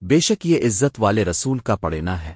بے شک یہ عزت والے رسول کا پڑینا ہے۔